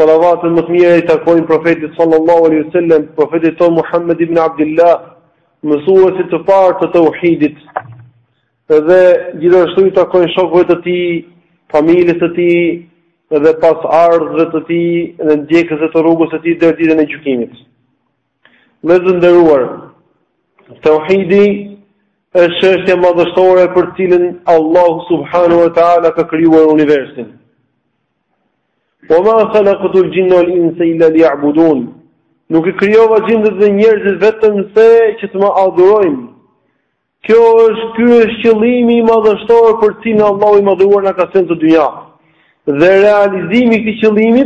Salavatet më të mira i takojnë Profetit sallallahu alaihi wasallam, Profetit tonë Muhammed ibn Abdillah, mësuesit të parë të tauhidit. Dhe gjithashtu i takojnë shokëve të tij, familjes së tij dhe pasardhësve të tij dhe ndjekësve të rrugës së tij deri ditën e gjykimit. Vëllezër të nderuar, tauhidi është çështja më madhështore për të cilën Allahu subhanahu wa taala ka krijuar universin. Wa ma khalaqtu al-jinna wal-insa illa liya'budun. Nuk i krijova xhindet dhe njerëzit vetëm se që të më adhurojnë. Kjo është ky është qëllimi madhështor për të cilin Allahu i madhëruar na ka sjellë në dynja. Dhe realizimi i këtij qëllimi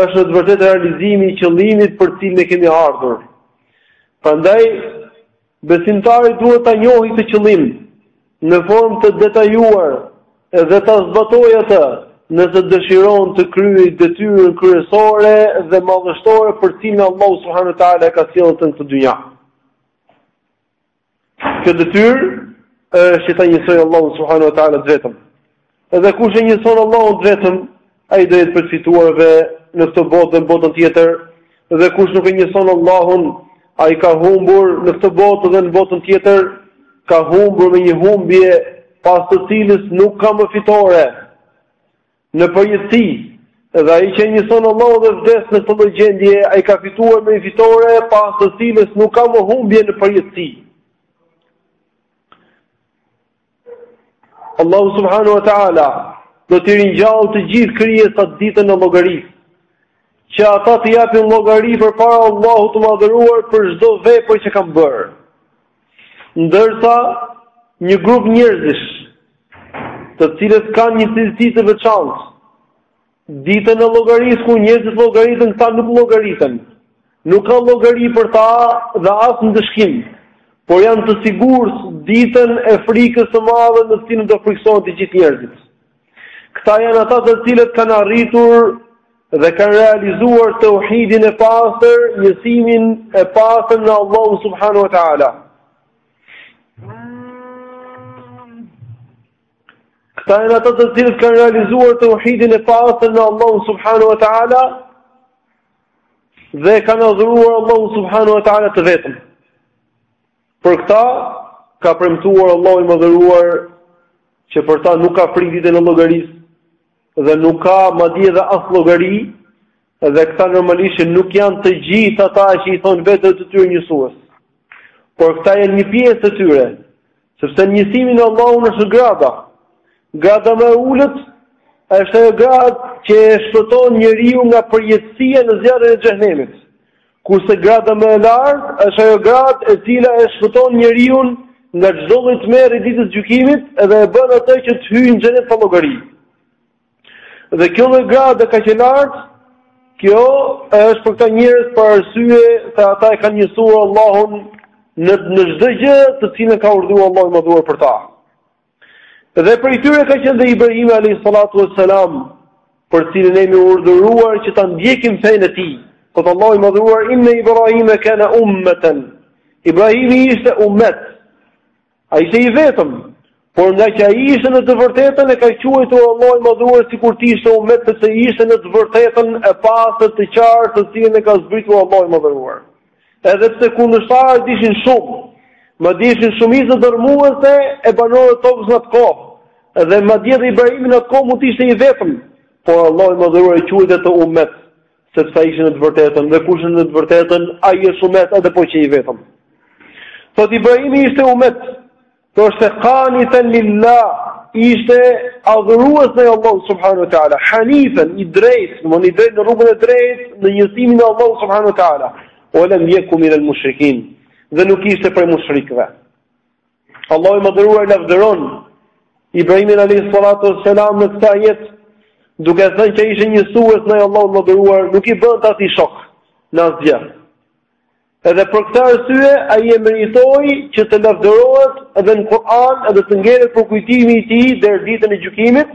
është në të vërtetë realizimi i qëllimit për të cilin ne kemi ardhur. Prandaj Besimtari duhet ta njohë këtë qëllim në formë të detajuar dhe ta zbatojë atë, nëse dëshiron të kryejë detyrën kryesore dhe madhështore për të cilën Allahu subhanahu wa taala e ka sjellë atë në këtë dynja. Kjo detyrë është që ta njësojë Allahun subhanahu wa taala të vetëm. Dhe kush e njëson Allahun të vetëm, ai do jetë prej të fituarve në këtë botë dhe në botën tjetër, dhe kush nuk e njëson Allahun, ai ka humbur në këtë botë dhe në botën tjetër, ka humbur me një humbje pas të cilës nuk ka më fitore në përjetësi, dhe ai që e njëson Allahun dhe vdes në këtë gjendje, ai ka fituar me një fitore pas të cilës nuk ka më humbje në përjetësi. Allahu subhanahu wa taala do t'i ringjallë të gjithë krijesat ditën e llogarisë, që ata të japin llogari përpara Allahut të madhëruar për çdo vepër që kanë bërë. Ndërsa një grup njerëzish, të cilët kanë një cilësi të veçantë, Ditën e llogarisë kur njerëzit llogariten, këta nuk llogariten. Nuk ka llogari për ta dhe as ndëshkim. Por janë të sigurt ditën e frikës së madhe në të cilën do frikësohen të gjithë njerëzit. Këta janë ata të cilët kanë arritur dhe kanë realizuar tauhidin e pastër, njësimin e pastër në Allahu subhanahu wa taala. Këta janë ata të cilët kanë realizuar tauhidin e pastër në Allahun subhanahu wa taala dhe kanë adhuruar Allahun subhanahu wa taala të vetëm. Për këta ka premtuar Allahu i madhëruar që për ta nuk ka frikë ditën e llogarisë dhe nuk ka madje edhe as llogari Dhe këta normalisht nuk janë të gjithë ata që i thonë vetes të tyre njësues. Por këta janë një pjesë e tyre, sepse njësimi në Allahun është grada. Grada më e ulët është ajo gradë që e shpëton njeriun nga përjetësia në zjarrin e xhenemit. Kurse grada më e lartë është ajo gradë e cila e shpëton njeriun nga çdo lloj tmerri i ditës gjykimit dhe e bën atë që të hyjë në xhenet pa llogari. Dhe kjo lloj grade kaq e lartë, kjo është për këta njerëz për arsye se ata e kanë njësuar Allahun në çdo gjë të cilën ka urdhëruar Allahu i Madhëruar për ta. Dhe prej tyre ka qenë dhe Ibrahimi alayhi salatu wassalam, për cilin ne jemi urdhëruar që ta ndjekim fenë e tij. Thotë Allahu i Madhëruar inna Ibrahima kana ummatan. Ibrahimi ishte ummet. Ai ishte i vetëm, por ngaqë ai ishte në të vërtetën e ka quajtur Allahu i Madhëruar sikur të ishte umet sepse ishte në të vërtetën e pastër të qartë të cilën e ka zbritur Allahu i Madhëruar. Edhe pse kundërshtarët ishin shumë, madje ishin shumica dërrmuese e banorëve të tokës në atë kohë. Edhe madje dhe Ibrahimi në atë kohë mund të ishte i vetëm, por Allahu i Madhëruar e quajti atë umet. sepse ai ishte në të vërtetën dhe kush është në të vërtetën, ai është umet edhe po qe i vetëm. Thot Ibrahimi ishte umet, pastaj qanitan lillah, ishte adhurues ndaj Allahut subhanahu wa taala, hanifan i drejtë, domethënë i drejtë në rrugën e drejtë në njësimin e Allahut subhanahu wa taala, wa lam yaku min al-mushrikin, dhe nuk ishte prej mushrikëve. Allahu i Madhëruar lavdëron Ibrahimin alayhi salatu wassalam në këtë ajet, duke thënë që ishte njësues ndaj Allahut Madhëruar, nuk i bënte atij shok në asgjë. Edhe për këtë arsye ai e meritoi që të lavdërohet edhe në Kur'an, edhe të ngelet përkujtimi i tij deri ditën e gjykimit,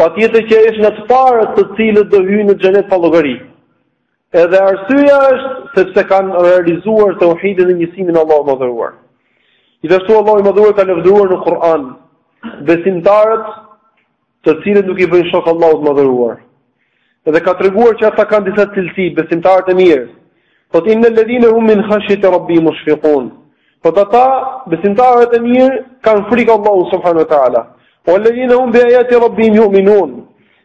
Patjetër që është nga të parët të cilët do hyjnë në xhenet pa llogari. Edhe arsyeja është sepse kanë realizuar tauhidin, njësimin e Allahut të Madhëruar. Gjithashtu Allahu i Madhëruar ka lavdëruar në Kur'an besimtarët të cilët nuk i bëjnë shok Allahut të Madhëruar. Dhe ka treguar që ata kanë disa cilësi besimtarët e mirë. Thot inna alladhina hum min khashyati rabbihim mushfiqun. Thot ata besimtarët e mirë kanë frikë Allahun subhanahu wa taala. Walladhina hum bi ayati rabbihim yu'minun.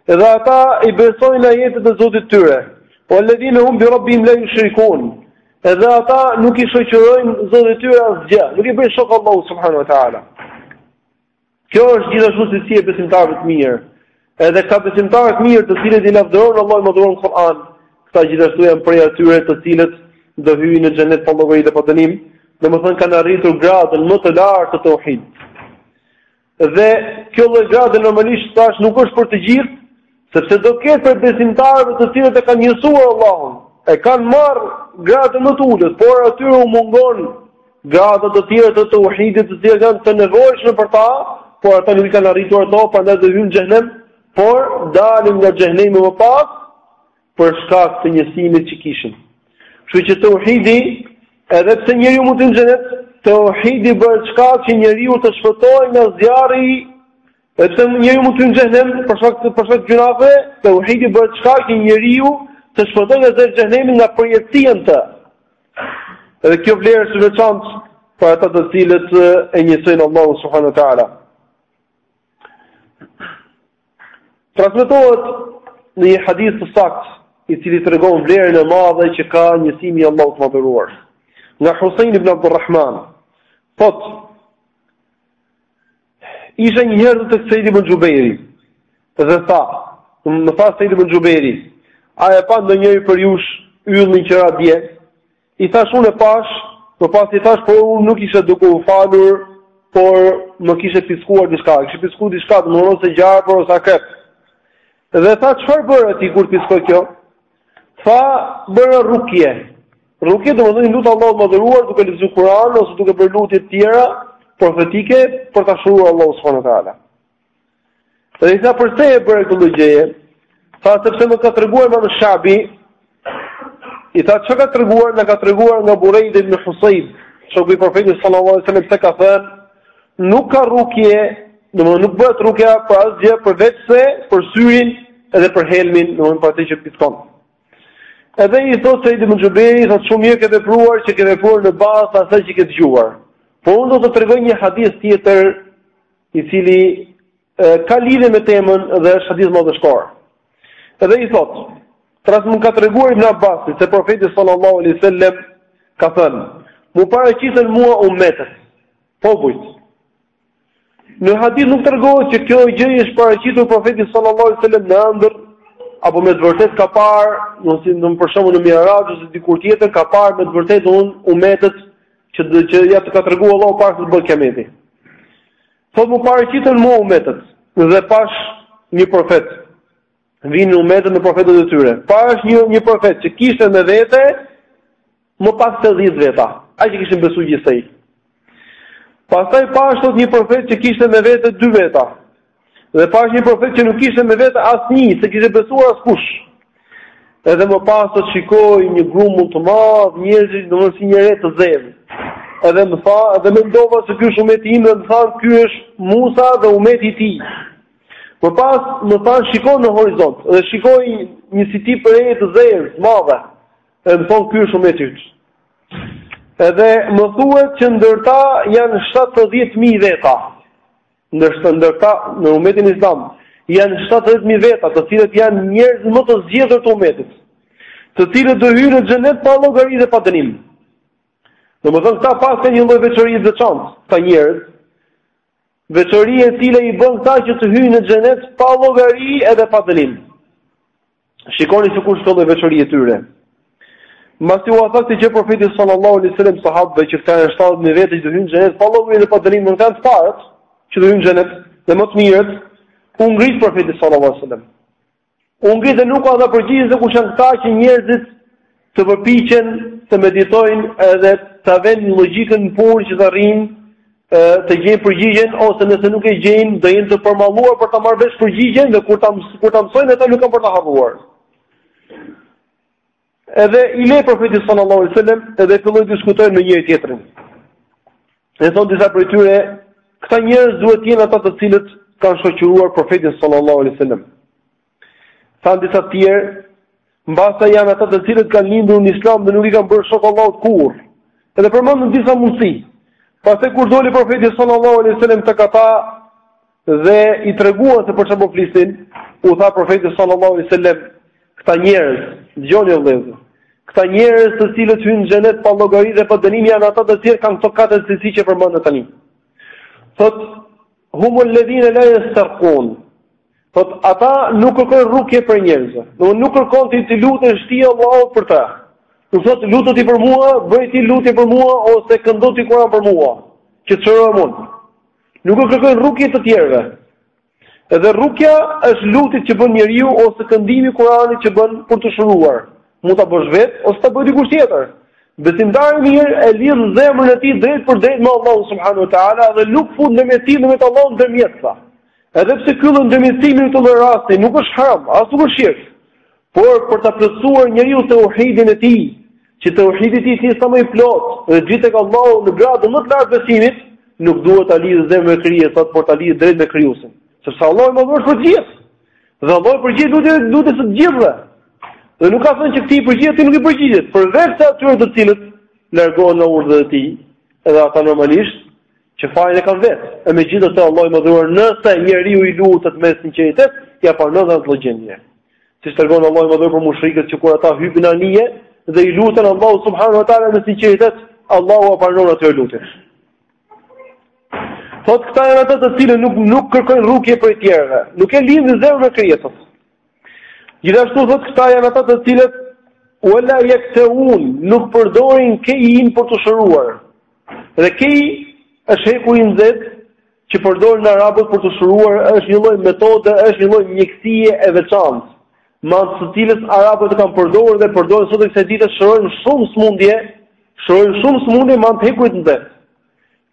Dhe ata i besojnë ajetet e Zotit të tyre. Walladhina hum bi rabbihim la yushrikun. Dhe ata nuk i shoqërojnë Zotit të tyre asgjë. Nuk i bëjnë shok Allahut subhanahu wa taala. Kjo është gjithashtu cilësi e besimtarëve të mirë. Edhe këta besimtarë të mirë të cilët i lavdëron Allahu i Madhëruar në Kur'an. Këta gjithashtu janë prej atyre të cilët do hyjnë në xhenet pa llogari dhe pa dënim, domethënë kanë arritur gradën më të lartë të tauhid. Dhe kjo lloj grade normalisht thashë nuk është për të gjithë, Sepse do ketë prej besimtarëve të cilët e kanë njësuar Allahun, e kanë marrë gradën më të ulët, por atyre u mungojnë grada të tjera të tauhidit, të cilat janë të nevojshme për ta, por ata nuk i kanë arritur ato, prandaj do hyjnë në xhenem, por dalin nga xhenemi më pas për shkak të njësimit që kishin. Kështu që tauhidi, edhe pse njeriu mund të hyjë në xhenet, tauhidi bëhet shkak që njeriu të shpëtojë nga zjarri Dhe pse njeriu mund të hyjë në xhenem për shkak të për shkak të gjynahve, teuhidi bëhet shkak që njeriu të shpëtojë nga xhenemi nga përjetësia në të. Edhe kjo vlerë është e veçantë për ata të cilët e njësojnë Allahun subhanahu wa taala. Transmetohet në një hadith të saktë, i cili tregon vlerën e madhe që ka njësimi i Allahut të madhëruar. Nga Husain ibn Abdulrahman, thotë Isha një herë tek Said ibn Xhubejri dhe tha, më tha Said ibn Xhubejri, a e pa ndonjëri prej jush yllin që ra dje? I thash unë e pash, më pas i thash, por unë nuk isha duke u falur, por më kishe piskuar diçka, kishe piskuar diçka, domethënë ose gjarpër ose akrep. Dhe tha, çfarë bëre ti kur të piskoi kjo? Tha, bëra rukje. Rukje domethënë lutja Allahut të madhëruar duke lexuar Kur'an ose duke bërë lutje të tjera profetike për ta shëruar Allahu subhanahu wa taala. Dhe i tha përse e bëre këtë lloj gjëje? Tha sepse më ka treguar Imam Shabi. I tha çka ka treguar, na ka treguar nga Burejde ibn Husayb, shoku i profetit sallallahu alaihi wasallam se ka thënë Nuk ka rukje, domethënë nuk bëhet rukja për asgjë, përveç se për syrin edhe për helmin, domethënë për atë që piskon. Edhe i thotë Said ibn Xhubejri, thotë shumë mirë ke vepruar që ke vepruar në bazë të asaj që ke dëgjuar. Po unë do të tregoj një hadith tjetër i cili Ka lidhje me temën dhe është hadith madhështor. Edhe i thotë, Tras më ka treguar Ibn Abbas se profeti sallallahu alaihi wasallam ka thënë: "M'u paraqitën mua ummetet, popujt." Në hadith nuk tregohet që kjo gjë është paraqitur profetit sallallahu alaihi wasallam në ëndërr apo me të vërtet ka parë, domethënë për shembull në Miraxh ose dikur tjetër ka parë me të vërtet un ummetet që që ia ka treguar Allahu para se të bëhet kiameti. Thotë m'u paraqitën mua umetet dhe pash një profet. Vinin umetet me profetët e tyre. Pash një një profet që kishte me vete më pak se 10 veta. Aq i kishin besuar gjithsej. Pastaj pash thotë një profet që kishte me vete dy veta. Dhe pash një profet që nuk kishte me vete asnjë, s'e kishte besuar askush. Edhe më pas aty shikoj një grumull të madh njerëzish, domethënë si një re të zezë. Edhe më tha, edhe mendova se ky është umeti im, dhe më thanë ky është Musa dhe umeti i tij. Më pas më thanë shiko në horizont dhe shikoj një si tip re të zezë, të madhe. Edhe më thonë ky është umeti yt. Edhe më thuhet që ndër ta janë 70.000 veta. Ndërsa ndër ta, në umetin islam, janë 70 mijë veta, të cilët janë njerëz më të zgjedhur të umetit, të cilët do hyjnë në xhenet pa llogari dhe pa dënim. Domethënë këta paskan një lloj veçorie të veçantë, këta njerëz, veçoria e cila i bën këta që të hyjnë në xhenet pa llogari edhe pa dënim. Shikoni se kush ka qenë veçoria e tyre. Mbasi ua tha këtë gjë profeti sallallahu alaihi wasallam sahabëve që këta janë 70.000 veta që do hyjnë në xhenet pa llogari dhe pa dënim, do të jenë të parët që do hyjnë në xhenet dhe më të mirët, u ngrit profeti sallallahu alaihi wasallam. U ngrit dhe nuk ua dha përgjigjen se kush janë këta që njerëzit Të përpiqen të meditojnë edhe ta vënë logjikën në punë që të arrijnë të gjejnë përgjigjen ose nëse nuk e gjejnë do jenë të përmalluar për ta marrë vesh përgjigjen dhe kur ta kur ta mësojnë ata nuk kanë për ta harruar. Edhe i le profeti sallallahu alajhi wasallam edhe fillojnë të diskutojnë me njëri-tjetrin. E thonë disa prej tyre, këta njerëz duhet të jenë ata të cilët kanë shoqëruar profetin sallallahu alajhi wasallam. Thanë disa të tjerë, mbase janë ata të cilët kanë lindur në Islam dhe nuk i kanë bërë shok Allahut kurrë. Edhe përmendën disa mundësi. Pastaj kur doli profeti sallallahu alaihi wasallam tek ata dhe i treguan se për çfarë po flisnin, u tha profeti sallallahu alaihi wasallam, këta njerëz, dëgjoni o vëllezër, këta njerëz të cilët hyjnë në xhenet pa llogari dhe pa dënim janë ata të cilët kanë këto katër cilësi që përmenden tani. Thotë humul ladina la yastarqun Thotë, ata nuk kërkojnë rukje prej njerëzve. Domethënë nuk kërkon ti të lutesh ti Allahut për ta. Nuk thotë lutu ti për mua, bëj ti lutje për mua ose këndo ti Kur'an për mua, që të shërohem unë. Nuk kërkojnë rukje të tjerëve. Edhe rukja është lutjet që bën njeriu ose këndimi i Kur'anit që bën për t'u shëruar. Mund ta bësh vetë ose ta bëjë dikush tjetër. Besimtari i mirë e lidh zemrën e tij drejtpërdrejt me Allahun subhanuhu teala dhe nuk fut ndërmjet tij dhe Allahut ndërmjetësa. Edhe pse ky lloj ndërmjetësimi në këtë lloj rasti nuk është haram, as nuk është shirk, por për ta plotësuar njeriu teuhidin e tij, që teuhidi i tij të jetë sa më i plotë, dhe të jetë tek Allahu në gradë më të lartë të besimit, nuk duhet ta lidhë zemrën me krijesat, por ta lidhë drejt me krijuesin, sepse Allahu mjafton për të gjithë. Dhe Allahu i përgjigjet lutjet lutjes së të gjithëve. Dhe nuk ka thënë që këtij i përgjigjet, atij nuk i përgjigjet, përveç atyre të cilët largohen nga urdhrat e tij, edhe ata normalisht Që fajin e kanë vetë. E megjithatë Allahu i madhëruar, nëse njeriu i lutet me sinqeritet, ia pranon dhe në atë lloj gjendje. Siç tregon Allahu i madhëruar për mushrikët që kur ata hypin anije, dhe i luten Allahut subhanahu wa ta'ala me sinqeritet, Allahu ua pranon atyre lutjen. Thotë këta janë ata të cilët nuk, nuk kërkojnë rukje prej tjerëve, nuk e lidhin zemrën me krijesat. Gjithashtu thotë këta janë ata të cilët wala yaktaun, nuk përdorin kejin për t'u shëruar. Dhe kej është hekuri i nxehtë që përdorin arabët për t'u shëruar, është një lloj metode, është një lloj mjekësie e veçantë, me anë të cilës arabët e kanë përdorur dhe përdorin sot e kësaj dite shërojnë shumë sëmundje, shërojnë shumë sëmundje me anë të hekurit të nxehtë.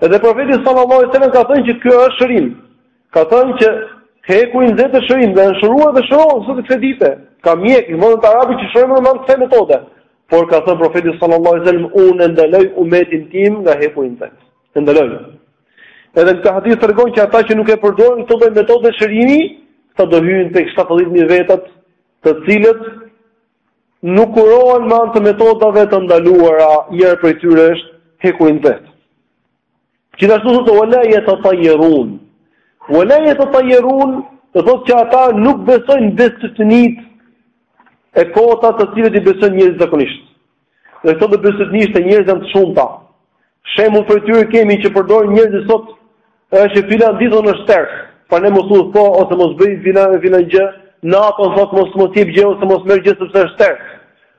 Edhe profeti sallallahu alajhi wasallam ka thënë që kjo është shërim. Ka thënë që hekuri i nxehtë është shërim dhe ka shëruar dhe shëron sot e kësaj dite. Ka mjekë në vendet arabe që shërojnë me anë kësaj metode. Por ka thënë profeti sallallahu alajhi wasallam unë e ndaloj umetin tim nga hekuri i nxehtë. E ndaloj. Edhe në këtë hadith tregon që ata që nuk e përdorin këtë lloj metode shërimi, ata do hyjnë tek 70000 vetat, të cilët nuk kurohen me anë të metodave të ndaluara, njëra prej tyre është hekuri i nxehtë. Gjithashtu thotë, wala jetetajerun. Wala jetetajerun, do të thotë që ata nuk besojnë bestytnitë e kota të cilat i besojnë njerëzit zakonisht. Dhe këto lloj bestytnish te njerëzit janë të shumta. Shembull prej tyre kemi që përdorin njerëzit sot është që filan ditën është ters, prandaj mos udhëto ose mos bëj filan filan gjë, natën sot mos mos jep gjë ose mos merr gjë sepse është ters.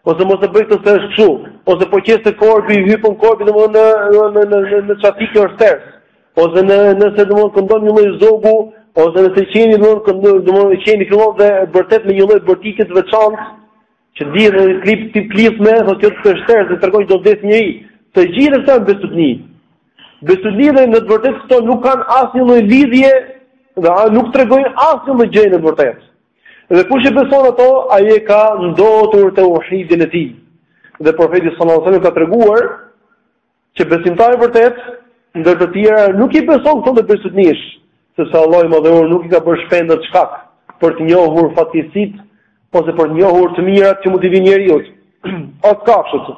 Ose mos e bëj këtë se është kështu, ose po qe se korbi hypën korbi domthonë në në në në në çati është ters. Ose në nëse domthonë këndon një lloj zogu, ose nëse qeni domthonë këndon domthonë qeni fillon dhe bërtet me një lloj bërtitje të veçantë, Që di në një klip ti plis me, thot që jo të të shterë, se të tërgoj do vdes njëri. Të gjithë është tanë besudni. Besudni dhe në të vërtet këto nuk kanë asë një lidhje dhe a, nuk të regojnë asë një mëgjej në vërtet. Dhe kush e beson ato, a je ka ndotur të uhidin e ti. Dhe profetis së nësënë ka të reguar, Që besimtari i vërtetë, ndër të tjera, nuk i beson këto lloj bestytnish, sepse Allahu i madhëruar nuk i ka bërë shpendët shkak për të njohur fatisit, ose për të njohur të mirat që mund t'i vijnë njeriut, as kafshët,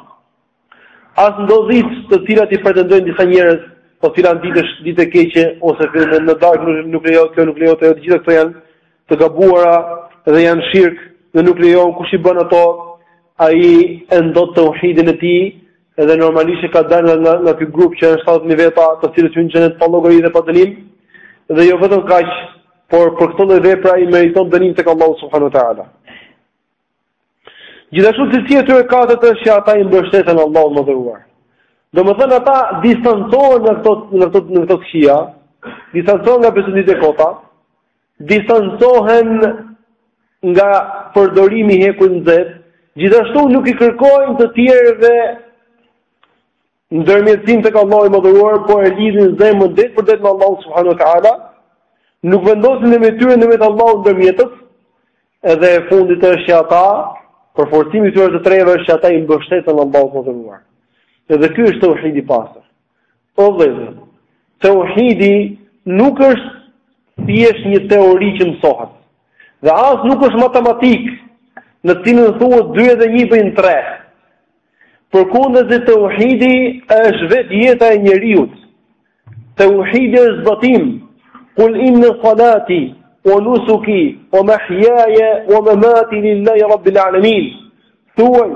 as ndodhitë të cilat i pretendojnë disa njerëz, po filan ditë është, ditë e keqe, ose të në, në darkë nuk, nuk lejohet, kjo nuk lejohet, të gjitha këto janë të gabuara dhe janë shirk, dhe nuk lejohen, kush i bën ato, ai e ndot teuhidin e tij, Edhe normalisht që ka dalë nga nga ky grup që janë 70.000 veta, të cilët hyjnë në xhenet pa llogari dhe pa dënim, dhe jo vetëm kaq, por për këtë lloj vepre ai meriton dënim tek Allahu subhanahu wa taala. Gjithashtu të cilësia e tyre katërt është që ata i mbështeten Allahut madhëruar. Domethënë ata distancohen nga këto nga këto nga këto gjëra, distancohen nga besimet e kota, Distancohen nga përdorimi i hekurit nxehtë, gjithashtu nuk i kërkojnë të tjerëve ndërmjetësim tek Allahu i madhëruar, por e lidhin zemrën drejtpërdrejt me Allahun subhanahu wa taala, nuk vendosin ndërmjet tyre ndërmjet Allahut ndërmjetës, edhe e fundit është që ata përforcimi i këtyre të treve është që ata i mbështeten Allahut të madhëruar. Edhe ky është tauhidi i pastër. O vëllezër, tauhidi nuk është thjesht një teori që mësohet. Dhe as nuk është matematikë, në të cilën thuhet 2 dhe 1 bëjnë 3. Përkundazi tauhidi është vetë jeta e njeriut. Tauhidi është zbatim. Kul inna salati wa nusuki wa mahyaya wa mamati lillahi rabbil alamin. Thuaj,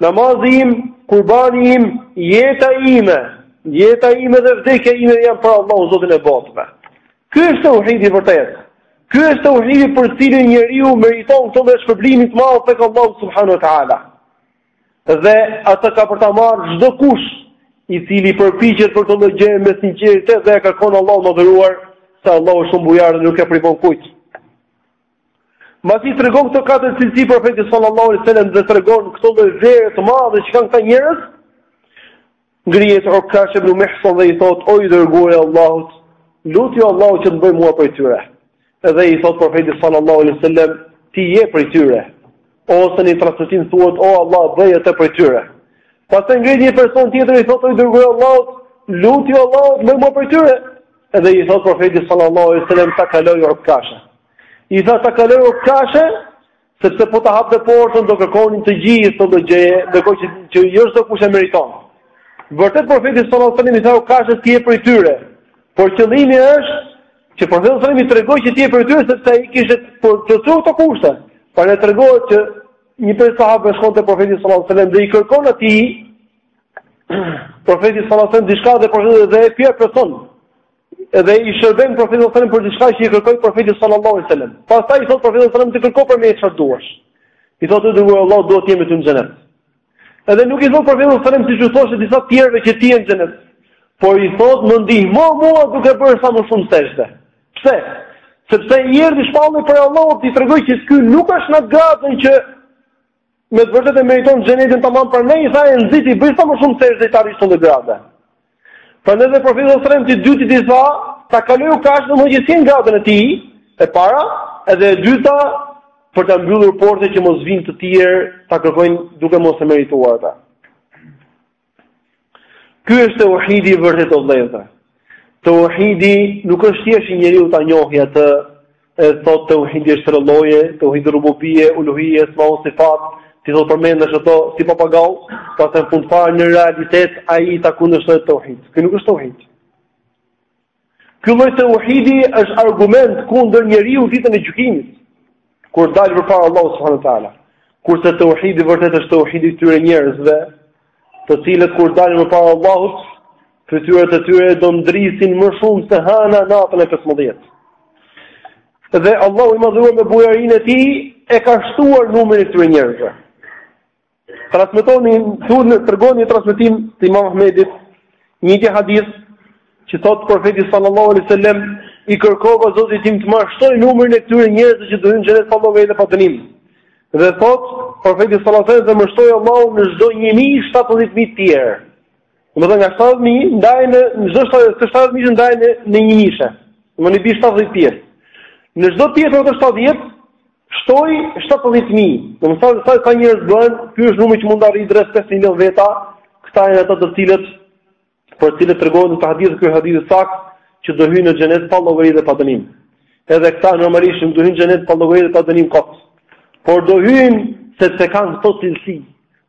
namazi im, kurbani im, jeta ime, jeta ime dhe vdekja ime janë për Allahun Zotin e botëve. Ky është tauhidi i vërtetë. Ky është tauhidi për cilin njeriu meriton këtë lloj shpërblimi të madh tek Allahu subhanahu wa taala. Dhe atë ka për ta marrë çdokush i cili përpiqet për këtë lloj gjëje me sinqeritet dhe e kërkon Allahun e madhëruar, se Allahu është shumë bujar dhe nuk e privon kujt. Mbasi i tregon këto katër cilësi profeti sallallahu alaihi wasallam dhe tregon këtë lloj vlere të madhe që kanë këta njerëz, ngrihet Ukashe ibn Mihsan dhe i thotë o i dërguar i Allahut, lutju Allahut që të më bëjë mua prej tyre. Edhe i thotë profeti sallallahu alaihi wasallam, ti je prej tyre. Ose në një transmetim thuhet o Allah bëje atë prej tyre. Pastaj ngrihet një person tjetër i thotë o i dërguar i Allahut, lutju Allahut më bëjë mua prej tyre. Edhe i thotë profeti sallallahu alaihi wasallam ta kaloi Ukasha. I tha ta kaloi Ukasha sepse po ta hapte portën do kërkonin të gjithë këtë lloj gjëje, ndërkohë që që jo çdokush e meriton. Vërtet profeti sallallahu alaihi wasallam i tha Ukashes ti je prej tyre. Por qëllimi është që profeti sallallahu alaihi wasallam i tregoi që ti je prej tyre sepse ai i kishte plotësuar këto kushte. Por ne tregohet që një prej sahabëve shkon te profeti sallallahu alaihi wasallam dhe i kërkon atij Profeti sallallahu alajhi wasallam diçka dhe profeti dhe e pyet person. Edhe i shërben profetit sallallahu alajhi wasallam për diçka që i kërkoi profeti sallallahu alajhi wasallam. Pastaj i thotë profeti sallallahu alajhi wasallam ti kërko prej meje çfarë të duash. I thotë dhe Allah Allahu dua të jem me ty në xhenet. Edhe nuk i thotë profeti sallallahu alajhi wasallam siç u thoshte disa të tjerëve që ti je në xhenet. Por i thotë më ndihmo mua duke bërë sa më shumë sexhde. Pse? Sepse i erdhi shpallje prej Allahut dhe i tregoi që ky nuk është në gradën që Me të vërtetë e meriton xhenetin ta marrë. Prandaj i tha e nxiti, bëj sa më shumë sejdë të arrish atë gradë. Prandaj dhe profeti sallallahu alajhi wasallam të dytit i tha, ta kaloi Ukasha, mos ia zënë gradën e tij, e para, edhe e dyta për ta mbyllur portën që mos vinë të tjerë ta kërkojnë duke mos e merituar atë. Ky është teuhidi i vërtet o vllezër. Teuhidi nuk është thjesht njeriu ta njohë atë, e thotë teuhidi është tre lloje, teuhidi rububije, uluhije, esma u sifat, t'i thotë përmendësh ato si papagall, pastaj në fund fare në realitet, ai ta kundërshtojë teuhidin. Ky nuk është teuhid. Ky lloj tauhidi është argument kundër njeriu ditën e gjykimit, kur dal përpara Allahut subhanahu wa taala. Kurse tauhidi i vërtetë është tauhidi i këtyre njerëzve, të cilët kur dalin përpara Allahut, fytyrat e tyre do ndrisin më shumë se hëna natën e 15. Dhe Allahu i madhëruar me bujarinë e tij e ka shtuar numrin e këtyre njerëzve. Transmeton, domethënë, tregon në transmetim të Imam Ahmedit, një tjetër hadith që thotë profeti sallallahu alaihi wasallam i kërkova Zotit tim të ma shtojë numrin e këtyre njerëzve që do hyjnë në xhenet pa llogari dhe pa dënim. Dhe thotë profeti sallallahu alaihi wasallam dhe më shtoi Allahu në çdo 1000, 70.000 të tjerë. Domethënë nga 70.000 ndaji në, çdo 70.000 ndaji në 1000-she. Domethënë bi 70 pjesë. Në çdo pjesë ato 70 Shtoi 70 mijë. Domethënë sa njerëz bëhen, ky është numri që mund të arrijë drejt 5 milionë veta, këta janë ata të cilët për të cilët tregohet në këtë hadith ky hadith i saktë që do hyjnë në xhenet pa llogari dhe pa dënim. Edhe këta normalisht nuk do hyjnë në xhenet pa llogari dhe pa dënim kot. Por do hyjnë sepse kanë këto cilësi.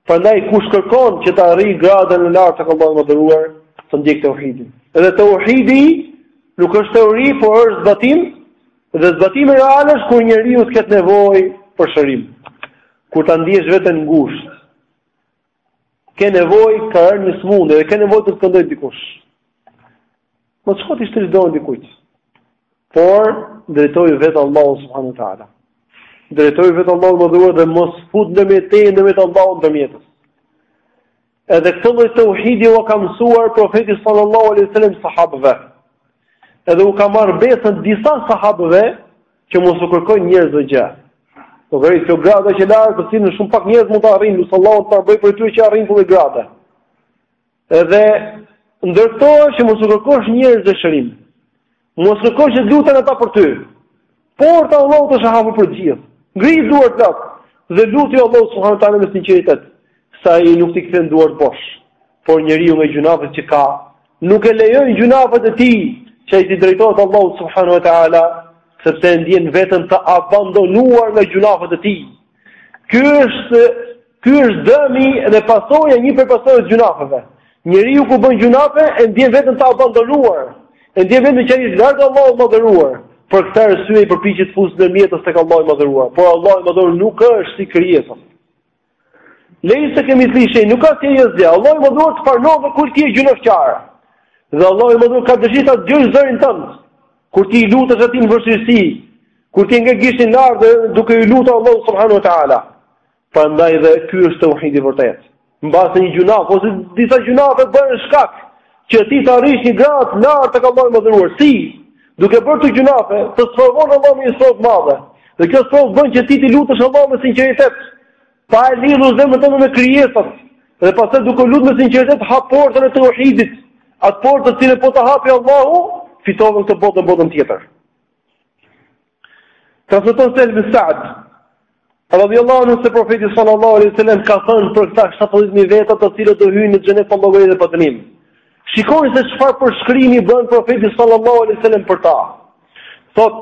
Prandaj kush kërkon që të arrijë gradën e lartë tek Allahu i madhëruar, të ndjekë tauhidin. Edhe tauhidi nuk është teori, por është zbatim Dhe zbatimi real është kur njeriu të ketë nevojë për shërim. Kur ta ndiesh veten ngushtë, ke nevojë, të ka rënë një sëmundje dhe ke nevojë të të këndojë dikush. Mos shko t'i shtrish dorën dikujt. Por drejtoju vetë Allahut subhanahu wa taala. Drejtoju vetë Allahut të madhëruar dhe mos fut ndërmjet teje ndërmjet Allahut ndërmjetës. Edhe këtë lloj tauhidi ua ka mësuar profeti sallallahu alaihi wasallam sahabëve. Edhe u ka marrë besën disa sahabëve që mos u kërkojnë njerëzve gjë. Po vërtet kjo grada është e lartë, të cilën shumë pak njerëz mund ta arrijnë, lus Allahun të na bëjë prej tyre që arrijnë këto gradë. Edhe ndër to që mos u kërkosh njerëzve shërim. Mos u kërkosh që të luten ata për ty. Porta e Allahut është e hapur për të gjithë. Ngri duart lart dhe lute Allahun subhanahu taala me sinqeritet, se ai nuk t'i kthen duart bosh. Por njeriu me gjynahet që ka, nuk e lejojnë gjynahet e tij që ai t'i drejtohet Allahut subhanahu taala, sepse e ndjen veten të abandonuar nga gjynahet e tij. Ky është ky është dëmi dhe pasoja një prej pasojave të gjynafeve. Njeriu kur bën gjynafe e ndjen veten të abandonuar. E ndjen veten që ai është larg Allahut të Madhëruar. Për këtë arsye ai përpiqet të fusë ndërmjetës tek Allahu i Madhëruar. Por Allahu i Madhëruar nuk është si krijesa. Lejse kemithlihi shej, nuk ka asnjë si Ai, Allahu i Madhëruar të pranon edhe kur ti je gjynafqar. Dhe Allahu i Madhëruar ka dëshirë të dëgjojë zërin tënd. Kur ti i lutesh atij në vështirësi, kur ti ngre gishtin lart dhe duke iu lutur Allahut subhanahu wa taala. Prandaj dhe ky është tauhidi i vërtet. Mbase një gjynaf, ose disa gjynafe bëhen shkak që ti të arrish një gradë të lartë tek Allahu i Madhëruar. Si? Duke bërë këto gjynafe, të sprovon Allahu me një sprovë të madhe. Dhe kjo sprovë bën që ti t'i lutesh Allahut me sinqeritet. Pa e lidhur zemrën tënde me krijesat dhe pastaj duke u lutur me sinqeritet hap portën e tauhidit, atë portë të cilën po ta hapi Allahu, fitove këtë botë dhe botën tjetër. Transmeton Sehl ibn Sa'd radhiyallahu anhu se profeti sallallahu alaihi wasallam ka thënë për këta 70000 veta të cilët do hyjnë në xhenet pa llogari dhe pa dënim. Shikoni se çfarë përshkrimi bën profeti sallallahu alaihi wasallam për ta. Thot,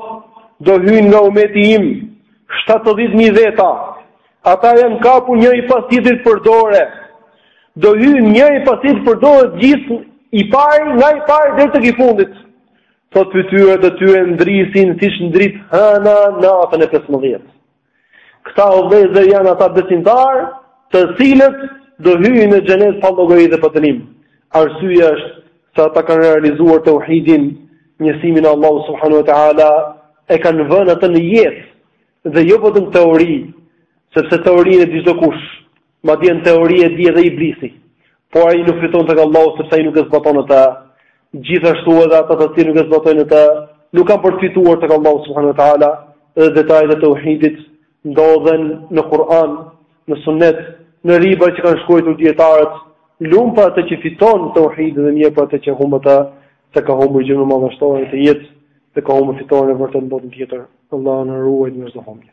do hyjnë nga umeti im 70.000 veta. Ata janë kapur njëri pas tjetrit për dore. Do hyjnë njëri pas tjetrit për dore gjithë i pari nga i pari deri tek i fundit. Thot fytyrat e tyre ndrisin siç ndrit hëna natën e 15. Këta o vëllezër janë ata besimtar, të cilët do hyjnë në xhenet pa llogari dhe pa dënim. Arsyeja është se ata kanë realizuar tauhidin, njësimin e Allahut subhanahu wa taala, e kanë vënë atë në jetë dhe jo vetëm teori, sepse teorinë e di çdokush, Madje në teori e di edhe Iblisi, por ai nuk fiton tek Allahu sepse ai nuk e zbaton atë. Gjithashtu edhe ata të cilët nuk e zbatojnë atë, nuk kanë për të fituar tek Allahu subhanahu wa taala dhe detajet e tauhidit ndodhen në Kur'an, në Sunnet, në libra që kanë shkruar dijetarët, lum për atë që fiton tauhidin dhe mjerë për atë që humb atë, se ka humbur gjënë më madhështore në jetë, se ka humbur fitoren e vërtetë në botën tjetër. Allahu na ruajtë nga çdo humbje.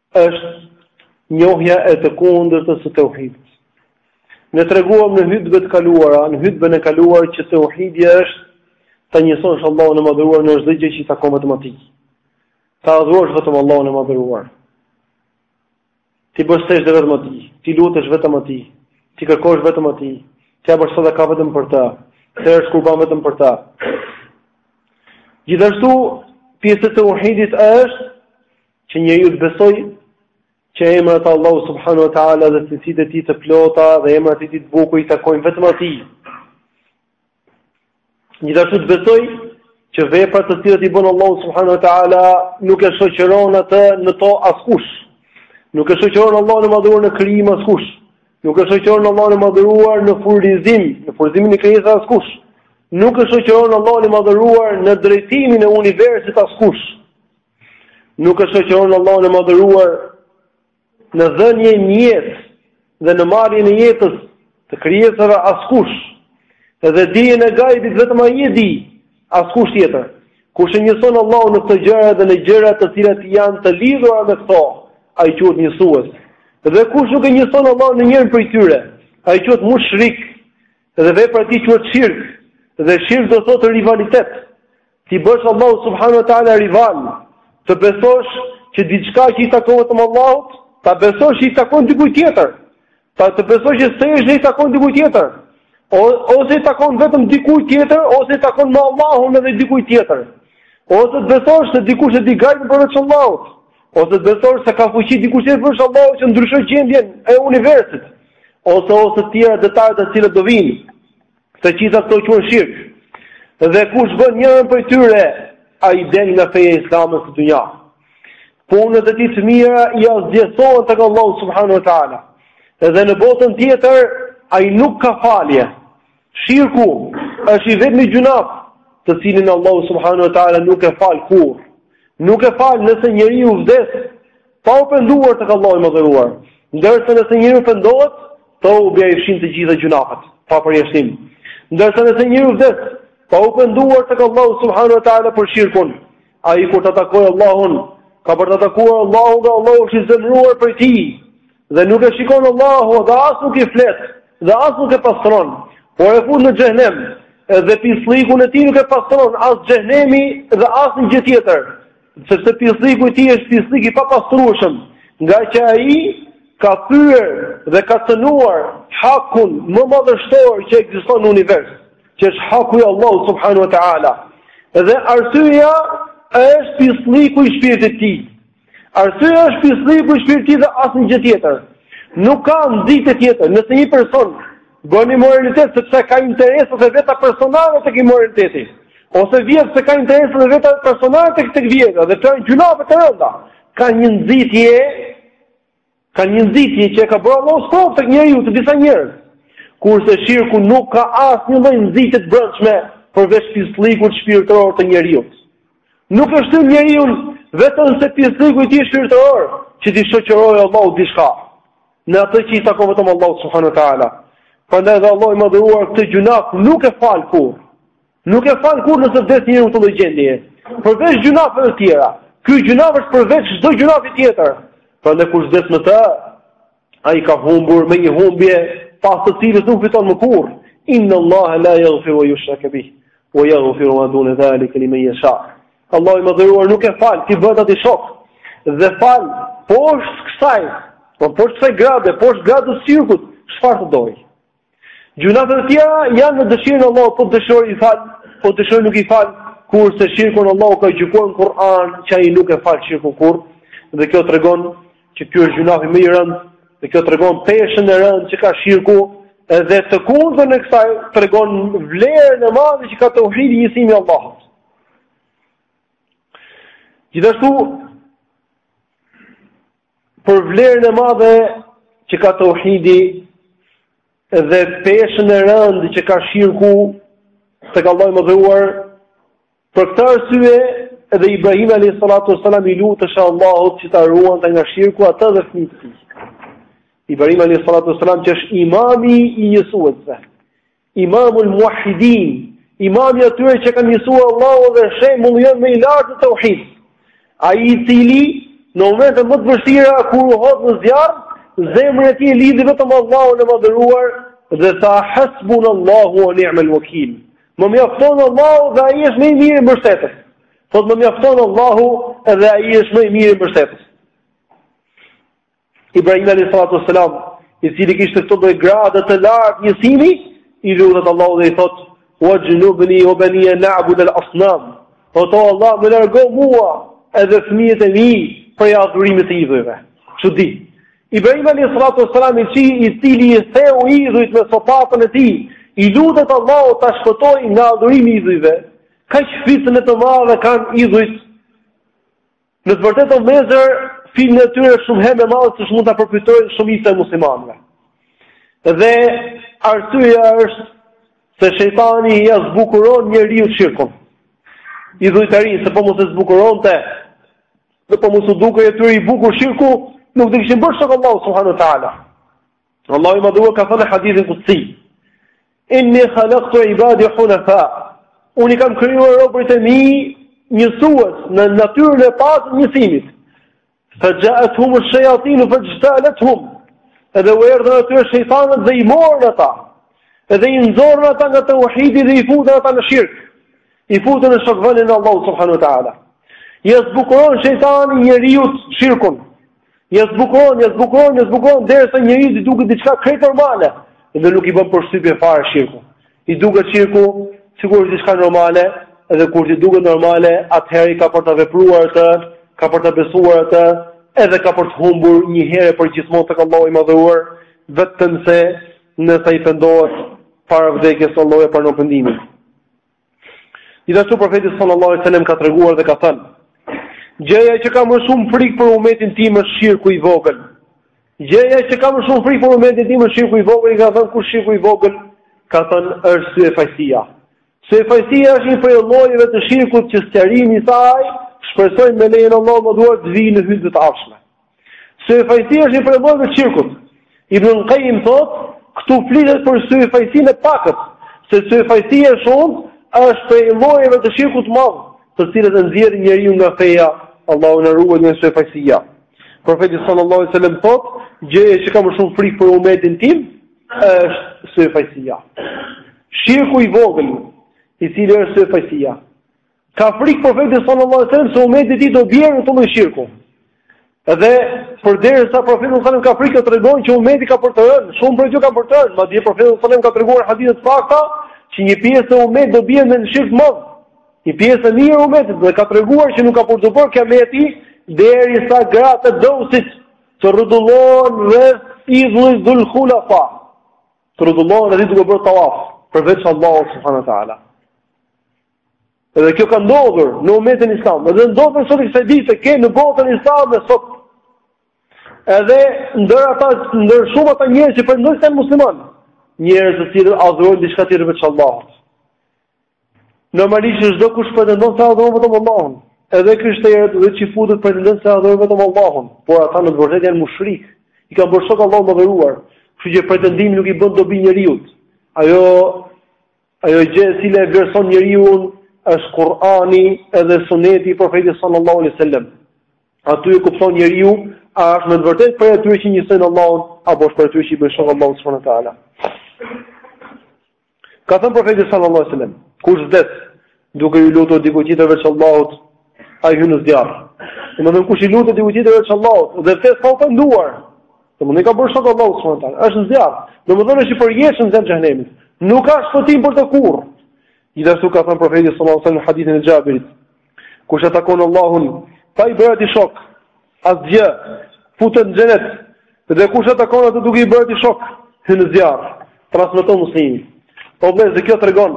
Është njohja e të kundërtës së tauhidit. Ne treguam në hytbet e kaluara, në hytben e kaluar që tauhidi është ta njësosh Allahun e madhëruar në çdo gjë që i takon vetëm atij. Ta adhurosh vetëm Allahun e madhëruar. T'i bësh sexhde vetëm atij, t'i lutesh vetëm atij, t'i kërkosh vetëm atij, të japësh sadaka vetëm për ta, të therësh kurban vetëm për ta. Gjithashtu pjesë e tauhidit është Që njeriu të besojë që emrat e Allahut subhanahu wa taala dhe cilësitë e tij të plota dhe emrat e tij të bukur i takojnë vetëm atij. Gjithashtu të besojë që veprat të cilat i bën Allahu subhanahu wa taala nuk e shoqëron atë në to askush. Nuk e shoqëron Allahun e madhëruar në krijim askush. Nuk e shoqëron Allahun e madhëruar në furnizim, në furnizimin e krijesave askush. Nuk e shoqëron Allahun e madhëruar në drejtimin e universit askush. Nuk e shoqëron Allahun e Madhëruar në dhënien e jetës dhe në marrjen e jetës të krijesave askush, dhe dijen e gajbit vetëm ai e di, askush tjetër. Kush e njëson Allahun në këto gjëra dhe në gjëra të cilat janë të lidhura me këto, ai quhet njësues. Dhe kush nuk e njëson Allahun në njërën prej tyre, ai quhet mushrik, dhe vepra e tij quhet shirk, dhe shirk do të thotë rivalitet, T'i bësh Allahut subhanahu wa taala rival, të besosh që diçka që i takon vetëm Allahut, ta besosh që i takon dikujt tjetër. Ta të besosh që s'është se i takon dikujt tjetër. O, ose i takon vetëm dikujt tjetër, ose i takon me Allahun edhe dikujt tjetër. Ose të besosh se dikush e di gajbin përveç Allahut. Ose të besosh se ka fuqi dikush tjetër përveç Allahut që ndryshon gjendjen e universit. Ose ose të tjera detaje të cilat do vijnë. Të gjitha këto quhen shirk. Dhe kush bën njërën prej tyre, ai del nga feja e Islamit në dynja. Punët e tij të mira i asgjësohen tek Allahu subhanahu wa taala. Dhe në botën tjetër ai nuk ka falje. Shirku është i vetmi gjynaf, të cilin Allahu subhanahu wa taala nuk e fal kurrë. Nuk e fal nëse njeriu vdes Pa u penduar tek Allahu i Madhëruar, ndërsa nëse njeriu pendohet, teubja i fshin të gjitha gjynafet, pa përjashtim. Ndërsa nëse njeriu vdes, pa u penduar tek Allahu subhanahu wa taala për shirkun, ai kur ta takojë Allahun, ka për ta takuar Allahun dhe Allahu është i zemëruar prej tij. Dhe nuk e shikon Allahu dhe as nuk i flet, dhe as nuk e pastron, por e fut në xhehnem. Dhe pisllikun e tij nuk e pastron as xhehnemi dhe asnjë gjë tjetër. Sepse pislliku i tij është pisllik i papastrueshëm, ngaqë ai ka thyer dhe ka cenuar hakun më madhështor që ekziston në univers, që është haku i Allahut subhanahu wa taala. Dhe arsyeja është pislliku i shpirtit të tij. Arsyeja është pislliku i shpirtit të tij dhe asnjë gjë tjetër. Nuk ka nxitje tjetër, nëse një person Bën imoralitet sepse ka interesat e veta personale tek imoraliteti. Ose vjedh se ka interesat e veta personale tek tek vjedhja dhe janë gjynahe të rënda. Ka një nxitje ka një nxitje që e ka bërë Allahu sprovë tek njeriu te disa njerëz. Kurse shirku nuk ka asnjë lloj nxitje të brendshme përveç pisllikut shpirtëror të njeriut. Nuk e shtyn njeriun vetëm se pislliku i tij shpirtëror që t'i shoqërojë Allahut diçka. Në atë që i takon vetëm Allahut subhanahu wa taala. Prandaj dhe Allahu i madhëruar këtë gjynaf nuk e fal kurrë. Nuk e fal kurrë nëse vdes njeriu në këtë lloj gjendje. Përveç gjynafeve të tjera. Ky gjynaf është përveç çdo gjynafi tjetër. Prandaj kush vdes me të, ai ka humbur me një humbje pas të cilës nuk fiton më kurrë. Inna Allahe la yaghfiru an yushraka bih, wa yaghfiru ma duna dhalika liman yasha. Allahu i madhëruar nuk e fal, t'i bëhet atij shok. Dhe fal poshtë kësaj, po poshtë kësaj grade, poshtë gradës së shirkut, çfarë të dojë. Gjynahet e tjera janë në dëshirën e Allahut, po dëshiroi i fal, po dëshiroi nuk i fal, kurse shirkun Allahu ka gjykuar në Kur'an që ai nuk e fal shirkun kurrë, dhe kjo tregon që ky është gjynafi më i rëndë, dhe kjo tregon peshën e rëndë që ka shirku, edhe të kundërtën e kësaj tregon vlerën e madhe që ka tauhidi, njësimi i Allahut. Gjithashtu, për vlerën e madhe që ka tauhidi dhe peshën e rëndë që ka shirku tek Allahu i madhëruar, për këtë arsye edhe Ibrahim a.s. i luteshe Allahut që ta ruante nga shirku atë dhe fëmijët e tij. Ibrahim a.s. që është imami i njësuesve, Imamul Muahidin, imami i atyre që kanë njësuar Allahun dhe shembulli jonë më i lartë te tauhidi. Ai i cili në momentet më të vështira kur u hodh në zjarr, zemrën e tij e lidhi vetëm me Allahun e madhëruar dhe tha hasbunallahu wa ni'mal wakeel. Më mjafton Allahu dhe ai është më i miri mbështetës. Thotë më mjafton Allahu dhe ai është më i mirë mbështetës. Ibrahim alayhi salatu wassalam, i cili kishte këtë lloj gradë të lartë njësimi, i lutet Allahut dhe i thotë: "Wajnubni wa baniya an na'bud al-asnam." O thotë Allah, më largo mua edhe fëmijët e mi prej adhurimit të idhujve. Çudi. Ibrahim alayhi salatu wassalam i cili i theu idhujt me sopatën e tij, i lutet Allahut ta shpëtojë nga adhurimi i idhujve. Kaq fitnë të madhe kanë idhujt Në të vërtetë o vëllezër, fitneja e tyre është shumë herë më e madhe se ç'mund ta përfytyrojnë shumica e muslimanëve. Dhe arsyeja është se shejtani ia zbukuron njeriut shirkun. Idhujtarinë, se po mos ia zbukuronte, dhe po mos u dukej atyre i bukur shirku, nuk do i kishin bërë shok Allahut subhanahu wa taala. Allahu i madhëruar ka thënë në hadithin kudsi. Inni khalaqtu ibadi hunafa. Unë i kam krijuar robërit e mi njësues në natyrën e pastër, njësimit. Fa ja'atuhum ash-shayatin fa jtalatuhum. Edhe u erdhën atyre shejtanët dhe i morën ata. Edhe i nxorën ata nga teuhidi dhe i futën ata në shirk. I futën në shokvënien e Allahut subhanahu wa taala. Ia zbukuron shejtani njeriut shirkun. Ia zbukuron, ia zbukuron, ia zbukuron derisa njeriut i duket diçka krejt normale dhe nuk i bën përshtypje fare shirku. I duket shirku sikur është diçka normale, edhe kur t'i duket normale, atëherë ka për ta vepruar atë, ka për ta besuar atë, edhe ka për të humbur një herë e përgjithmonë tek Allahu i madhëruar, vetëmse nëse i pendohet para vdekjes Allahu e pranon pendimin. Gjithashtu profeti sallallahu alaihi wasallam ka treguar dhe ka thënë: Gjëja që kam më shumë frikë për umetin tim është shirku i vogël. Gjëja që kam më shumë frikë për umetin tim është shirku i vogël, i kanë thënë kush është shirku i vogël, ka thënë është syefaqësia. Syefaqësia është një prej llojeve të shirkut që sqarimi i saj shpresoj me lejen e Allahut madhëruar të vijë në hytbe të ardhshme. Syefaqësia është një prej llojeve të shirkut. Ibn Qayyim thotë, këtu flitet për syefaqësinë e pakët, se syefaqësia e shumtë është prej llojeve të shirkut të madh, të cilat e nxjerrin njeriun nga feja, Allahu na ruajt nga syefaqësia. Profeti sallallahu alaihi wasallam thotë, gjëja që kam më shumë frikë për umetin tim është syefaqësia. Shirku i vogël, i cili është syefaqësia. Ka frikë profeti sallallahu alajhi wasallam se ummeti i tij do bjerë në këtë lloj shirku. Dhe përderisa profeti sallallahu alajhi wasallam ka frikë tregon që ummeti ka për të rënë, shumë prej tij ka për të rënë, madje profeti sallallahu alajhi wasallam ka treguar në hadithe të sakta që një pjesë e ummetit do bjerë në shirk madh. Një pjesë e mirë e ummetit dhe ka treguar që nuk ka për t'u bërë kiameti derisa gratë e Deusit të rrotullohen rreth idhullit Dhul Khulasa. Të rrotullohen dhe duke bërë tawaf, përveç Allah subhanahu wa ta'ala. Edhe kjo ka ndodhur në umetin islam. Edhe ndodh edhe sot e kësaj dite ke në botën islame sot. Edhe ndër ata ndër shumë ata njerëz që pretendojnë se janë muslimanë, njerëz të cilët adhurojnë diçka tjetër veç Allahut. Normalisht çdo kush pretendon se adhuron vetëm Allahun. Edhe krishterët dhe çifutët pretendojnë se adhurojnë vetëm Allahun, por ata në të vërtetë janë mushrik. I kanë bërë shok Allahut të madhëruar. Kështu që pretendimi nuk i bën dobi njeriut. Ajo Ajo gjë e cila e vlerëson njeriun është Kur'ani edhe Suneti i Profetit sallallahu alaihi wasallam. Aty e kupton njeriu a është me të vërtetë prej atyre që njësojnë Allahun apo është prej atyre që i bëjnë shok Allahut subhanahu wa taala. Ka thënë Profeti sallallahu alaihi wasallam, kush vdes Duke iu lutur dikujt tjetër veç Allahut, ai hyn në zjarr. Domethënë kush i lutet dikujt tjetër veç Allahut dhe vdes pa u penduar. Domethënë i ka bërë shok Allahut subhanahu wa taala. Është në zjarr. Domethënë është i përjetshëm në zjarr të xhehenemit. Nuk ka shpëtim për të kurrë. Gjithashtu ka thënë profeti sallallahu alajhi wasallam në hadithin e Xhabirit, kush e takon Allahun pa i bërë atij shok, asgjë, futet në xhenet. Dhe kush e takon atë duke i bërë atij shok, hyn në zjarr. Transmeton Muslimi. Pra vëllezër kjo tregon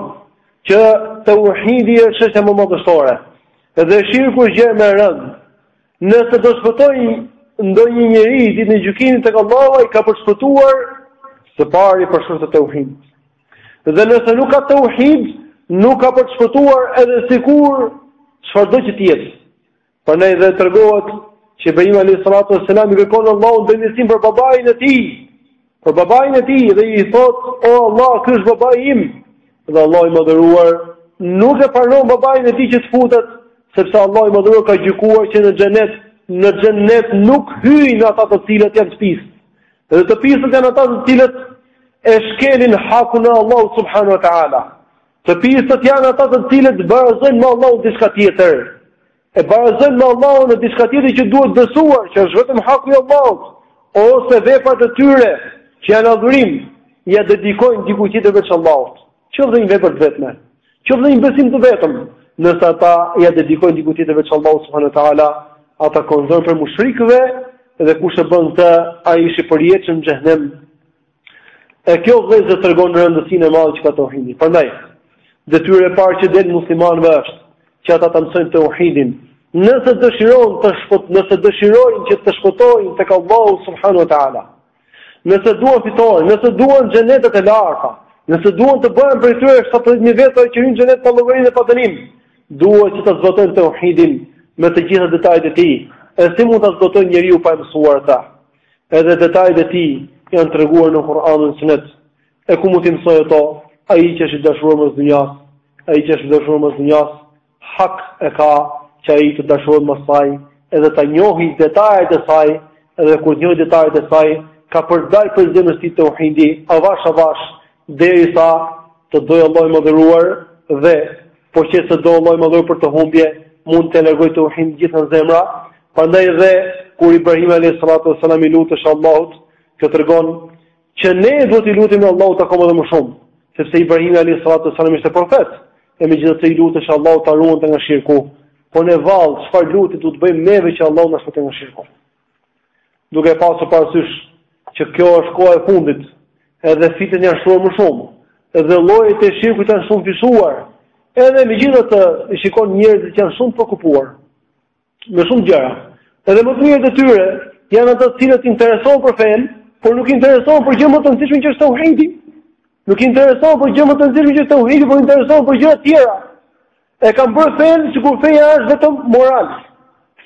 Që tauhidi është çështja më madhështore. Dhe shirku është gjëja më e rëndë. Nëse do shpëtojë ndonjë njeri ditën e gjykimit tek Allahu, ai ka për të shpëtuar së pari për shkak të tauhidit. Dhe nëse nuk ka tauhid, nuk ka për të shpëtuar edhe sikur çfarëdo që të jetë. Prandaj dhe tregohet që Ibrahim alejhis salatu ves selam i kërkon Allahut ndërmjetësim për babain e tij, për babain e tij dhe i thotë, o Allah, ky është babai im, dhe Allahu i madhëruar, nuk e pranon babain e tij që të futet, sepse Allahu i madhëruar ka gjykuar që në xhenet, në xhenet nuk hyjnë ata të cilët janë të pistë, dhe të pistët janë ata të cilët e shkelin hakun e Allahut subhanahu wa ta'ala, Të pistët janë ata të cilët barazojnë me Allahun diçka tjetër. E barazojnë me Allahun në diçka tjetër që duhet besuar, që është vetëm haku i Allahut, ose veprat e tyre që janë adhurim, ia dedikojnë dikujt tjetër veç Allahut. Qoftë dhe një vepër të vetme, qoftë dhe një besim të vetëm, nëse ata ia dedikojnë dikujt tjetër veç Allahut subhanahu wa taala, ata konsiderohen prej mushrikëve dhe kush e bën këtë, ai është i përjetshëm në xhehenem. E kjo vëllezër tregon rëndësinë e madhe që ka tauhidi. Prandaj, detyra e parë që del muslimanëve është që ata ta mësojnë tauhidin. Nëse dëshirojnë të shpët, nëse dëshirojnë që të shpëtojnë tek Allahu subhanahu wa taala. Nëse duan fitoren, nëse duan xhenetet e larta, nëse duan të bëhen prej atyre 70.000 veta që hyjnë në xhenet pa llogari dhe pa dënim, duhet që ta zbatojnë tauhidin me të gjitha detajet e tij. E si mund ta zbatojë njeriu pa e mësuar atë? Edhe detajet e tij janë treguar në Kur'an dhe Sunet. E ku mund t'i mësojë ato? Ai që është i dashuruar mas dynjas, ai që është i dashuruar mas dynjas, hak e ka që ai të dashurohet mas saj, edhe të njohë detajet e saj, edhe kur të njohë detajet e saj, ka për të dalë prej zemrës së tij tauhidi, avash avash, Derisa të dojë Allah i madhëruar dhe po qe se do Allah i madhëruar për të humbje, mund të largojë teuhidin nga zemra, prandaj dhe kur Ibrahim a.s. i luteshte Allahut, kjo tregon që ne duhet t'i lutemi Allahut akoma dhe më shumë, sepse Ibrahim a.s. ishte profet, e megjithatë i luteshte Allahut ta ruante nga shirku, po ne vallë, çfarë lutje duhet të bëjmë neve që Allahu të na shpëtojë nga shirku. Duke pasur parasysh që kjo është koha e fundit, edhe fitnet janë shtuar më shumë, edhe llojet e shirkut janë shumëfishuar. Edhe megjithatë, i shikon njerëzit që janë shumë të preokupuar me shumë gjëra. Edhe më të mirët e tyre janë ata të cilët interesohen për fenë, por nuk interesohen për gjënë më të rëndësishme që është tauhidi. Nuk interesohen për gjënë më të rëndësishme që është tauhidi, por interesohen për gjëra të tjera. E kanë bërë fenë sikur feja është vetëm moral.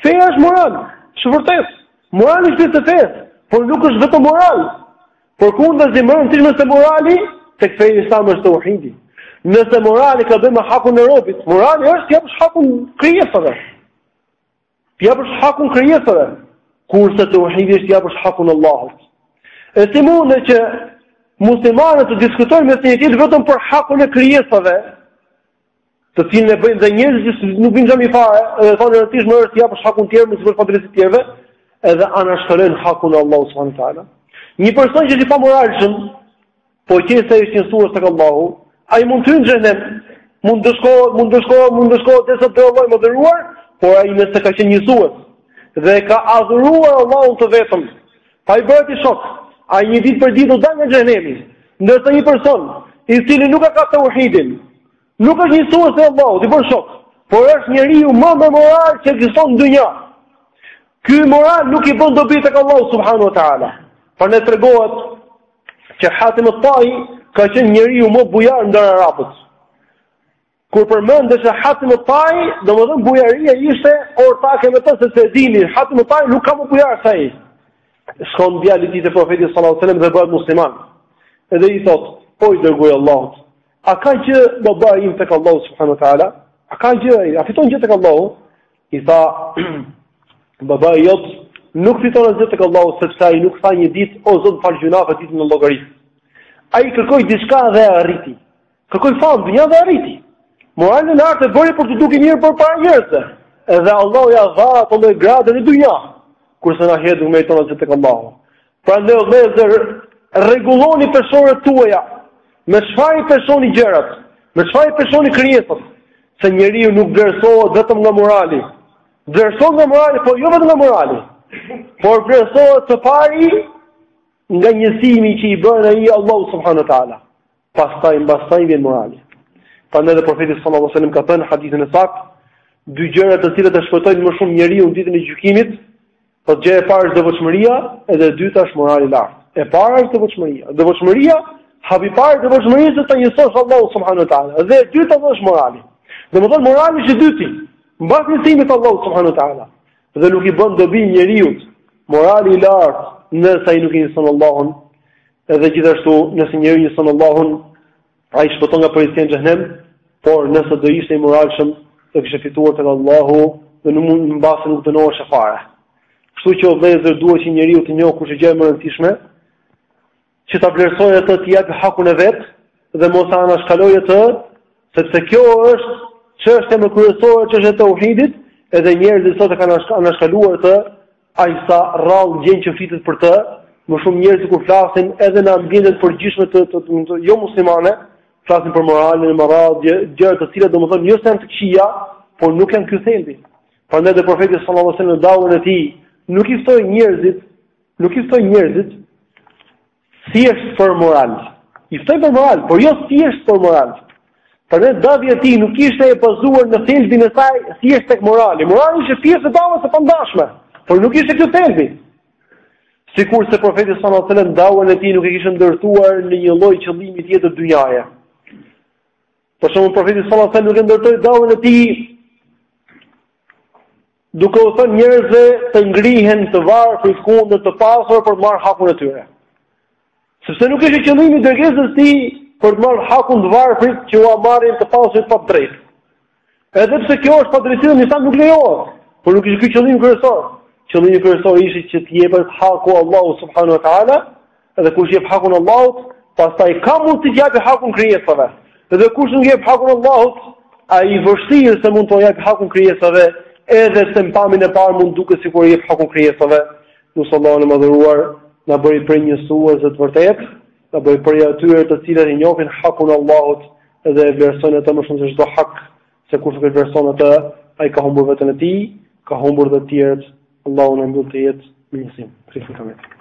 Feja është moral, është vërtet. Morali është pjesë e fesë, por nuk është vetëm moral. Përkundrazi më e rëndësishme se morali, tek feja e Islamit është tauhidi. Nëse morali ka të bëjë me hakun e robit, morali është t'i japësh hakun krijesave. T'i japësh hakun krijesave, kurse teuhidi është t'i japësh hakun Allahut. E si mundet që muslimanët të diskutojnë me njerëzit vetëm për hakun e krijesave, të cilin e bëjnë dhe njerëzit që nuk vijnë në xhami fare, edhe thonë e rëndësishme është t'i japësh hakun tjetrit, mos bësh padrejtësi të tjerëve, edhe anashkalojnë hakun e Allahut subhanahu wa taala. Një person që është i pamoralshëm, Po qe se është një surë të këllahu, a i mund të hynë gjëhnem, mund të shko, mund të shko, mund të shko, dhe së të Allah më dhëruar, por a i nëse ka qenë një surë, dhe ka adhuruar Allahun të vetëm, pa i bërë atij shok, ai një ditë prej ditësh do dalë nga xhehnemi, ndërsa një person, i cili nuk e ka teuhidin, nuk është njësues i Allahut, i bën shok, por është njeriu më me moral që ekziston në dynja. Ky moral nuk i bën dobi tek Allahu, subhanahu wa ta'ala. Pra na tregohet, që Hatim al-Tai ka qenë njeriu më bujar ndër arabët. Kur përmendeshte Hatim al-Tai, domethënë bujaria ishte ortake me të sepse e dinin, Hatim al-Tai nuk ka më bujar se ai. Shkon djali i tij te profeti sallallahu alajhi wasallam dhe bëhet musliman. Edhe i thotë, o i dërguari i Allahut. A ka gjë babai im tek Allahu subhanahu wa taala? A ka gjë ai? A fiton gjë tek Allahu? I tha, babai jot nuk fiton asgjë tek Allahu sepse ai nuk tha një ditë o Zot fal gjynahet ditën e llogarisë. Ai kërkoi diçka dhe e arriti. Kërkoi famë në dynja dhe e arriti. Moralin e lartë e bëri për t'u dukur i mirë përpara njerëzve. Edhe Allahu ia dha atë lloj grade në dynja. Kurse në ahiret nuk meriton asgjë tek Allahu. Prandaj o vëllezër, rregulloni peshoret tuaja. Me çfarë i peshoni gjërat? Me çfarë i peshoni krijesat? Se njeriu nuk vlerësohet vetëm nga morali. Vlerësohet nga morali, po jo vetëm nga morali. Por vlerësohet së pari nga njësimi që i bën ai Allahut subhanahu wa taala. Pastaj mbas saj vjen morali. Prandaj dhe profeti sallallahu alajhi wasallam ka thënë hadithin e saktë, dy gjëra të cilat e shpëtojnë më shumë njeriun ditën e gjykimit, po gjëja e parë është devotshmëria, edhe e dyta është morali i lartë. E para është devotshmëria. Devotshmëria hapi i parë i devotshmërisë të njësosh Allahun subhanahu wa taala. Dhe e dyta është morali. Domethënë morali është i dyti, mbas njësimit të Allahut subhanahu wa taala. Dhe nuk i bën dobi njeriut morali i lartë nëse ai nuk e njëson Allahun Edhe gjithashtu, nëse njeriu njëson Allahun, pra ai shpëton nga përjetësia në xhenem, por nëse do ishte i moralshëm, do kishte fituar tek Allahu dhe nuk mund mbase nuk dënohesh fare. Kështu që vëllezër duhet që njeriu të njohë kush është gjëja më e rëndësishme, që ta vlerësojë atë t'i japi hakun e vet dhe mos ta anashkalojë atë, sepse kjo është çështja më kryesore çështja e tauhidit, edhe njerëzit sot e kanë anashkaluar atë Aq sa rrallë gjen që flitet për të, më shumë njerëzit kur flasin edhe në ambientet e përgjithshme të të, të, të jo muslimane, flasin për moralin e me radhë, gjëra të cilat domethënë jo se janë të këqija, por nuk janë ky thelbi. Prandaj dhe profeti sallallahu alajhi wasallam në dawën e tij nuk i ftoi njerëzit, nuk i ftoi njerëzit Thjesht për moral. I ftoi për moral, por jo thjesht për moral. Pra daveja e tij nuk ishte e bazuar në thelbin e saj thjesht tek morali. Morali ishte pjesë e daves së pandashme, por nuk ishte ky thelbi. Sikur se profeti sallallahu alajhi wasallam daven e tij nuk e kishte ndërtuar në një lloj qëllimi tjetër dynjaje. Për shembull profeti sallallahu alajhi wasallam nuk e ndërtoi daven e tij duke u thënë njerëzve të ngrihen të varfrit kundër të pasurve për të marrë hakun e tyre. Sepse nuk ishte qëllimi i dërgesës së tij për të marrë hakun të varfrit që ua marrin të pasurit pa të drejtë. Edhe pse kjo është padrejtësi e në Islam nuk lejohet, por nuk ishte ky qëllimi kryesor. Qëllimi kryesor ishte që të jepet haku Allahut subhanahu wa taala Dhe kush i jep hakun Allahut, pastaj mund t'u japë hakun krijesave. Dhe kush nuk i jep hakun Allahut, ai vështirë se mund t'u japë hakun krijesave, edhe pse në pamjen e parë mund të duket sikur i jep hakun krijesave. Lusim Allahun e madhëruar, të na bëjë prej njësuesve të vërtetë, të na bëjë prej atyre të cilët e njofin hakun e Allahut edhe e vlerësojnë atë më shumë se çdo hak, se kush nuk e vlerëson atë, ai ka humbur veten e tij, ka humbur dhe të tjerët. Allahu na mbylltë jetën me njësim. Faleminderit.